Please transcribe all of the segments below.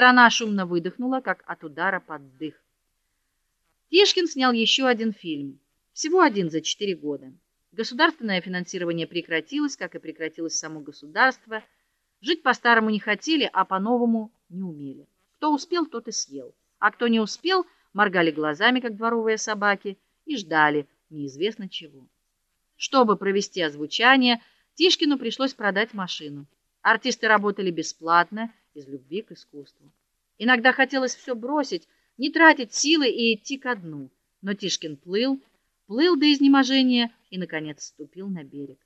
Страна шумно выдохнула, как от удара под дых. Тишкин снял еще один фильм. Всего один за четыре года. Государственное финансирование прекратилось, как и прекратилось само государство. Жить по-старому не хотели, а по-новому не умели. Кто успел, тот и съел, а кто не успел, моргали глазами, как дворовые собаки, и ждали неизвестно чего. Чтобы провести озвучание, Тишкину пришлось продать машину. Артисты работали бесплатно из любви к искусству. Иногда хотелось все бросить, не тратить силы и идти ко дну, но Тишкин плыл, плыл до изнеможения и наконец ступил на берег.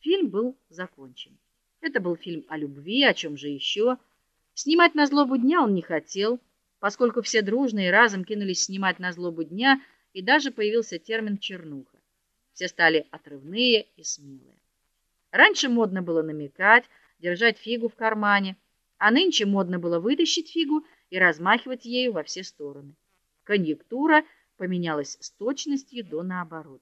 Фильм был закончен. Это был фильм о любви, о чем же еще? Снимать на злобу дня он не хотел, поскольку все дружно и разом кинулись снимать на злобу дня, и даже появился термин чернуха. Все стали отрывные и смелые. Раньше модно было намекать, держать фигу в кармане, а нынче модно было вытащить фигу и размахивать ею во все стороны. Конъюнктура поменялась с точностью до наоборот.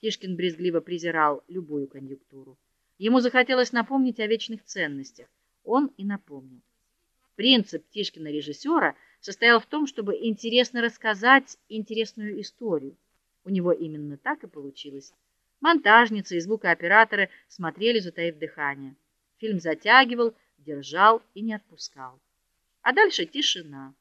Тишкин брезгливо презирал любую конъюнктуру. Ему захотелось напомнить о вечных ценностях. Он и напомнил. Принцип Тишкина режиссера состоял в том, чтобы интересно рассказать интересную историю. У него именно так и получилось. Монтажницы и звукооператоры смотрели, затаив дыхание. Фильм затягивал, держал и не отпускал. А дальше тишина.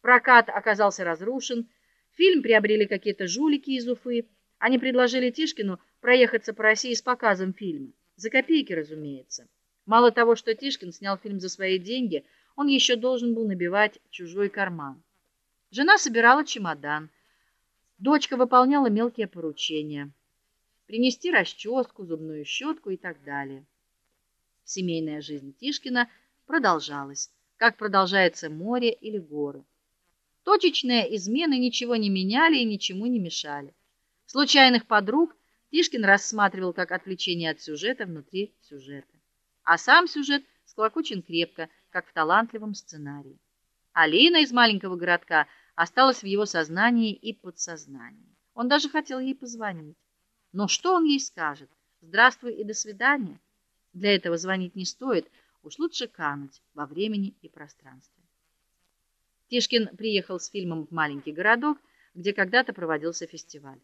Прокат оказался разрушен, фильм приобрели какие-то жулики из Уфы. Они предложили Тишкину проехаться по России с показом фильма. За копейки, разумеется. Мало того, что Тишкин снял фильм за свои деньги, он еще должен был набивать чужой карман. Жена собирала чемодан. Дочка выполняла мелкие поручения: принести расческу, зубную щетку и так далее. Семейная жизнь Тишкина продолжалась, как продолжается море или горы. Точечные измены ничего не меняли и ничему не мешали. Случайных подруг Тишкин рассматривал как отвлечение от сюжета внутри сюжета. А сам сюжет склокочен крепко, как в талантливом сценарии. Алина из маленького городка осталась в его сознании и подсознании. Он даже хотел ей позвонить. Но что он ей скажет? Здравствуй и до свидания. Для этого звонить не стоит, уж лучше кануть во времени и пространстве. Тишкин приехал с фильмом в маленький городок, где когда-то проводился фестиваль.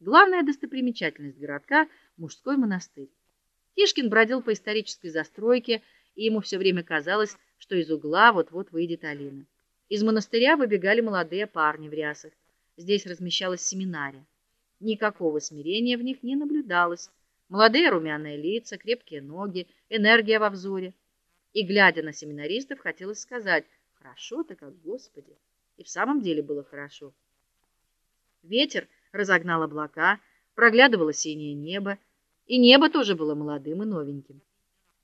Главная достопримечательность городка мужской монастырь. Тишкин бродил по исторической застройке, и ему все время казалось, что из угла вот-вот выйдет Алина. Из монастыря выбегали молодые парни в рясах. Здесь размещалась семинария. Никакого смирения в них не наблюдалось. Молодые румяные лица, крепкие ноги, энергия во взоре. И глядя на семинаристов, хотелось сказать: "Хорошо-то как, Господи". И в самом деле было хорошо. Ветер разогнал облака, проглядывало синее небо, и небо тоже было молодым и новеньким.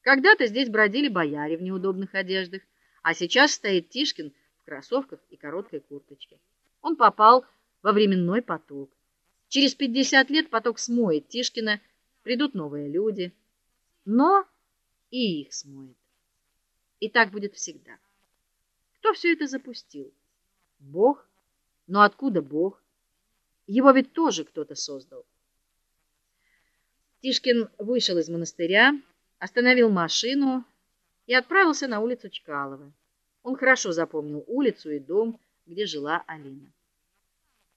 Когда-то здесь бродили бояре в неудобных одеждах, а сейчас стоит Тишкин в кроссовках и короткой курточке. Он попал во временной поток. Через пятьдесят лет поток смоет Тишкина придут новые люди, но и их смоет. И так будет всегда. Кто все это запустил? Бог? Но откуда Бог? Его ведь тоже кто-то создал. Тишкин вышел из монастыря, остановил машину и отправился на улицу Чкалова. Он хорошо запомнил улицу и дом, где жила Алина.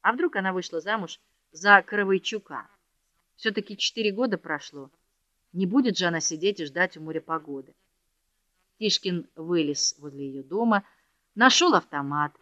А вдруг она вышла замуж за Коровойчука? Все таки четыре года прошло. Не будет же она сидеть и ждать у моря погоды. Тишкин вылез возле ее дома, нашел автомат